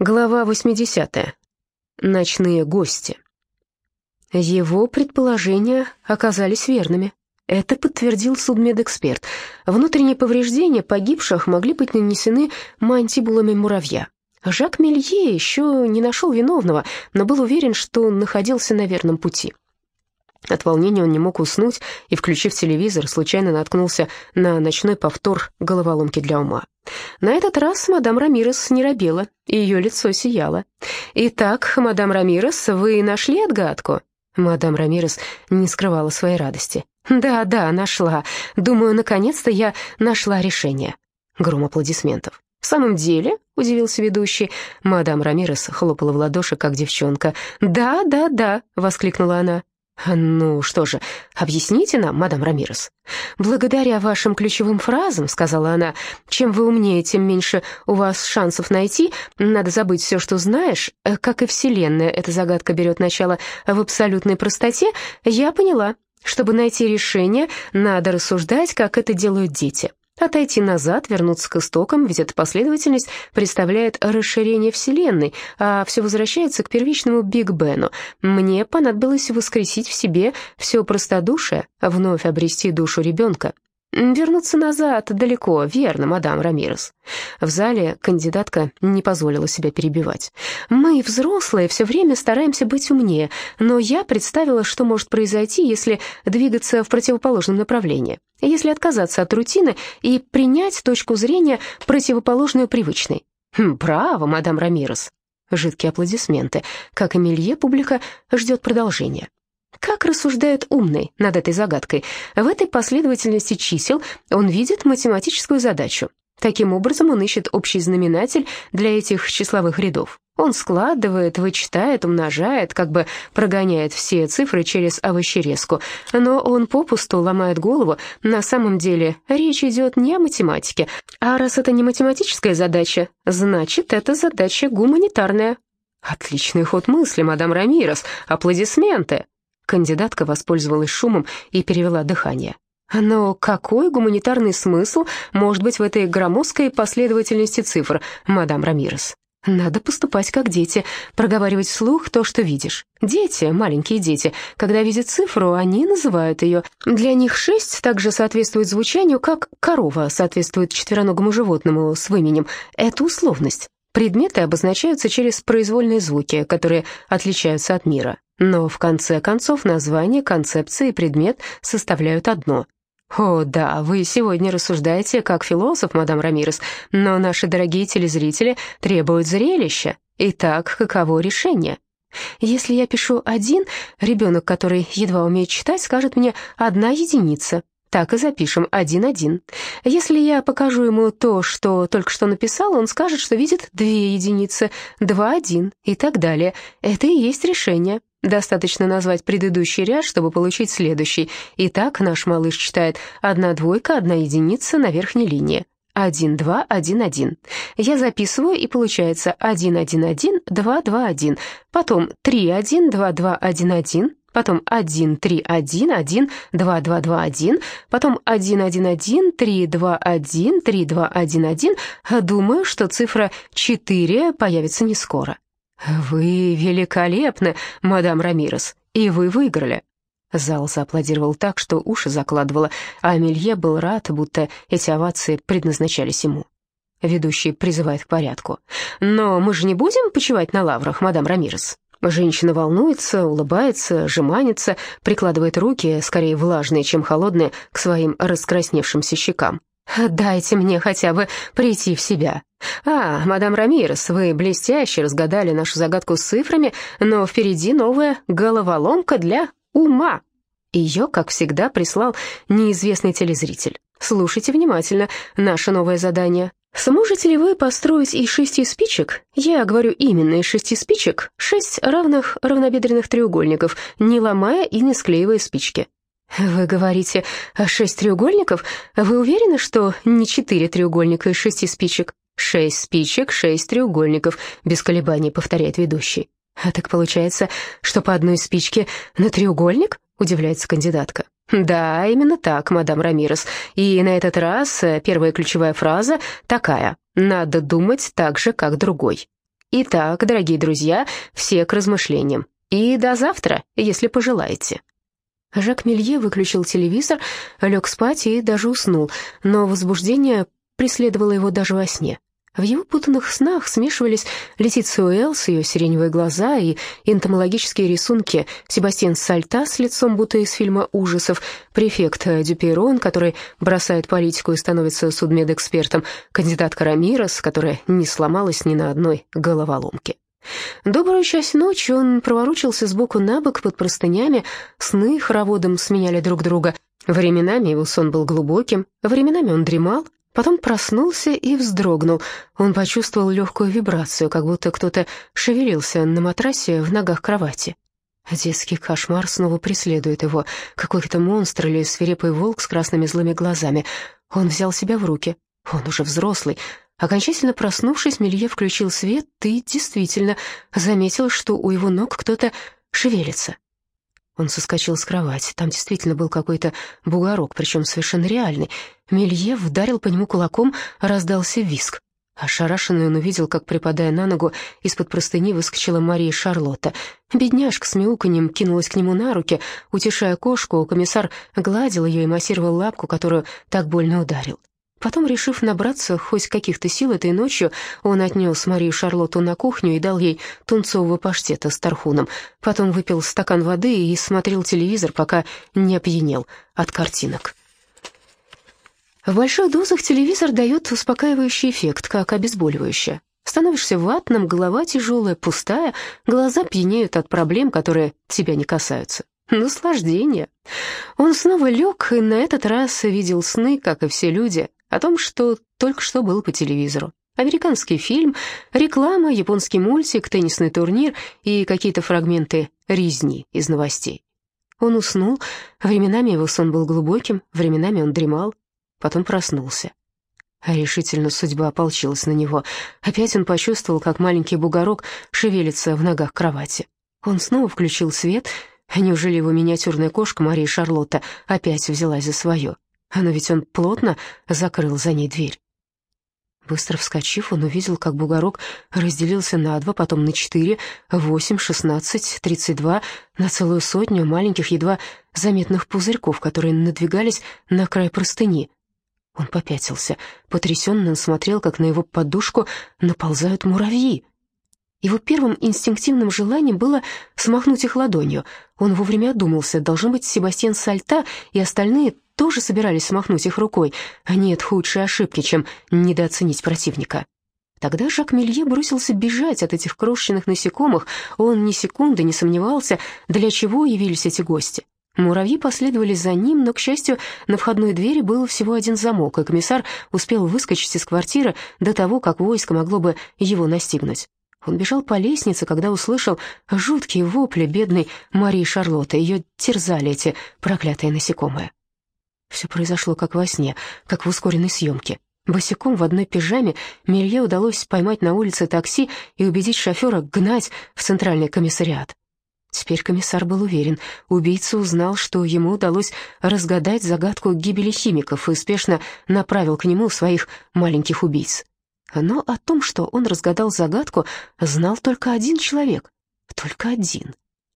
Глава 80. Ночные гости. Его предположения оказались верными. Это подтвердил судмедэксперт. Внутренние повреждения погибших могли быть нанесены мантибулами муравья. Жак Мелье еще не нашел виновного, но был уверен, что находился на верном пути. От волнения он не мог уснуть и, включив телевизор, случайно наткнулся на ночной повтор головоломки для ума. На этот раз мадам Рамирес не робела, и ее лицо сияло. «Итак, мадам Рамирес, вы нашли отгадку?» Мадам Рамирес не скрывала своей радости. «Да, да, нашла. Думаю, наконец-то я нашла решение». Гром аплодисментов. «В самом деле?» — удивился ведущий. Мадам Рамирес хлопала в ладоши, как девчонка. «Да, да, да!» — воскликнула она. «Ну что же, объясните нам, мадам Рамирес». «Благодаря вашим ключевым фразам, — сказала она, — чем вы умнее, тем меньше у вас шансов найти. Надо забыть все, что знаешь. Как и Вселенная, эта загадка берет начало в абсолютной простоте. Я поняла. Чтобы найти решение, надо рассуждать, как это делают дети. Отойти назад, вернуться к истокам, ведь эта последовательность представляет расширение Вселенной, а все возвращается к первичному Биг Бену. Мне понадобилось воскресить в себе все простодушие, вновь обрести душу ребенка. «Вернуться назад далеко, верно, мадам Рамирес». В зале кандидатка не позволила себя перебивать. «Мы, взрослые, все время стараемся быть умнее, но я представила, что может произойти, если двигаться в противоположном направлении, если отказаться от рутины и принять точку зрения, противоположную привычной». «Хм, «Браво, мадам Рамирес». Жидкие аплодисменты. Как Эмилье, публика ждет продолжения. Как рассуждает умный над этой загадкой? В этой последовательности чисел он видит математическую задачу. Таким образом, он ищет общий знаменатель для этих числовых рядов. Он складывает, вычитает, умножает, как бы прогоняет все цифры через овощерезку. Но он попусту ломает голову. На самом деле речь идет не о математике. А раз это не математическая задача, значит, это задача гуманитарная. Отличный ход мысли, мадам Рамирес. Аплодисменты. Кандидатка воспользовалась шумом и перевела дыхание. Но какой гуманитарный смысл может быть в этой громоздкой последовательности цифр, мадам Рамирес? Надо поступать как дети, проговаривать вслух то, что видишь. Дети, маленькие дети, когда видят цифру, они называют ее. Для них шесть также соответствует звучанию, как корова соответствует четвероногому животному с выменем. Это условность. Предметы обозначаются через произвольные звуки, которые отличаются от мира. Но в конце концов название, концепция и предмет составляют одно. «О, да, вы сегодня рассуждаете как философ, мадам Рамирес, но наши дорогие телезрители требуют зрелища. Итак, каково решение?» Если я пишу «один», ребенок, который едва умеет читать, скажет мне «одна единица». Так и запишем «один-один». Если я покажу ему то, что только что написал, он скажет, что видит две единицы, два-один и так далее. Это и есть решение. Достаточно назвать предыдущий ряд, чтобы получить следующий. Итак, наш малыш читает одна двойка, одна единица на верхней линии. 1, 2, 1, 1. Я записываю, и получается 1, 1, 1, 2, 2, 1. Потом 3, 1, 2, 2, 1, 1. Потом 1, 3, 1, 1, 2, 2, 2, 1. Потом 1, 1, 1, 3, 2, 1, 3, 2, 1, 1. Думаю, что цифра 4 появится не скоро. «Вы великолепны, мадам Рамирес, и вы выиграли». Зал зааплодировал так, что уши закладывало, а Амелье был рад, будто эти овации предназначались ему. Ведущий призывает к порядку. «Но мы же не будем почивать на лаврах, мадам Рамирес?» Женщина волнуется, улыбается, жеманится, прикладывает руки, скорее влажные, чем холодные, к своим раскрасневшимся щекам. «Дайте мне хотя бы прийти в себя». «А, мадам Рамирес, вы блестяще разгадали нашу загадку с цифрами, но впереди новая головоломка для ума». Ее, как всегда, прислал неизвестный телезритель. Слушайте внимательно наше новое задание. Сможете ли вы построить из шести спичек, я говорю именно из шести спичек, шесть равных равнобедренных треугольников, не ломая и не склеивая спички? «Вы говорите, шесть треугольников? Вы уверены, что не четыре треугольника из шести спичек?» «Шесть спичек, шесть треугольников», — без колебаний повторяет ведущий. «А так получается, что по одной спичке на треугольник?» — удивляется кандидатка. «Да, именно так, мадам Рамирес. И на этот раз первая ключевая фраза такая. Надо думать так же, как другой». Итак, дорогие друзья, все к размышлениям. И до завтра, если пожелаете». Жак Мелье выключил телевизор, лег спать и даже уснул, но возбуждение преследовало его даже во сне. В его путанных снах смешивались Летиция Уэллс, ее сиреневые глаза и энтомологические рисунки Себастьян Сальта с лицом будто из фильма ужасов, префект Дюпейрон, который бросает политику и становится судмедэкспертом, кандидатка Рамирес, которая не сломалась ни на одной головоломке. Добрую часть ночи он проворучился сбоку на бок под простынями, сны хороводом сменяли друг друга. Временами его сон был глубоким, временами он дремал, Потом проснулся и вздрогнул. Он почувствовал легкую вибрацию, как будто кто-то шевелился на матрасе в ногах кровати. Детский кошмар снова преследует его. Какой-то монстр или свирепый волк с красными злыми глазами. Он взял себя в руки. Он уже взрослый. Окончательно проснувшись, Мелье включил свет и действительно заметил, что у его ног кто-то шевелится. Он соскочил с кровати. Там действительно был какой-то бугорок, причем совершенно реальный. Мелье вдарил по нему кулаком, раздался виск. Ошарашенный он увидел, как, припадая на ногу, из-под простыни выскочила Мария Шарлотта. Бедняжка с мяуканьем кинулась к нему на руки. Утешая кошку, комиссар гладил ее и массировал лапку, которую так больно ударил. Потом, решив набраться хоть каких-то сил этой ночью, он отнес Марию Шарлотту на кухню и дал ей тунцового паштета с тархуном. Потом выпил стакан воды и смотрел телевизор, пока не опьянел от картинок. В больших дозах телевизор дает успокаивающий эффект, как обезболивающее. Становишься ватным, голова тяжелая, пустая, глаза пьянеют от проблем, которые тебя не касаются. Наслаждение. Он снова лег и на этот раз видел сны, как и все люди, о том, что только что был по телевизору. Американский фильм, реклама, японский мультик, теннисный турнир и какие-то фрагменты резни из новостей. Он уснул, временами его сон был глубоким, временами он дремал, потом проснулся. А решительно судьба ополчилась на него. Опять он почувствовал, как маленький бугорок шевелится в ногах кровати. Он снова включил свет. Неужели его миниатюрная кошка Мария Шарлотта опять взялась за свое? Но ведь он плотно закрыл за ней дверь. Быстро вскочив, он увидел, как бугорок разделился на два, потом на четыре, восемь, шестнадцать, тридцать два, на целую сотню маленьких, едва заметных пузырьков, которые надвигались на край простыни. Он попятился. Потрясенно смотрел, как на его подушку наползают муравьи. Его первым инстинктивным желанием было смахнуть их ладонью. Он вовремя одумался, должен быть Себастьян Сальта и остальные тоже собирались смахнуть их рукой. Нет худшей ошибки, чем недооценить противника. Тогда Жак Мелье бросился бежать от этих крошечных насекомых. Он ни секунды не сомневался, для чего явились эти гости. Муравьи последовали за ним, но, к счастью, на входной двери был всего один замок, и комиссар успел выскочить из квартиры до того, как войско могло бы его настигнуть. Он бежал по лестнице, когда услышал жуткие вопли бедной Марии Шарлотты. Ее терзали эти проклятые насекомые. Все произошло как во сне, как в ускоренной съемке. Босиком в одной пижаме Мелье удалось поймать на улице такси и убедить шофера гнать в центральный комиссариат. Теперь комиссар был уверен. Убийца узнал, что ему удалось разгадать загадку гибели химиков и успешно направил к нему своих маленьких убийц. Но о том, что он разгадал загадку, знал только один человек. Только один.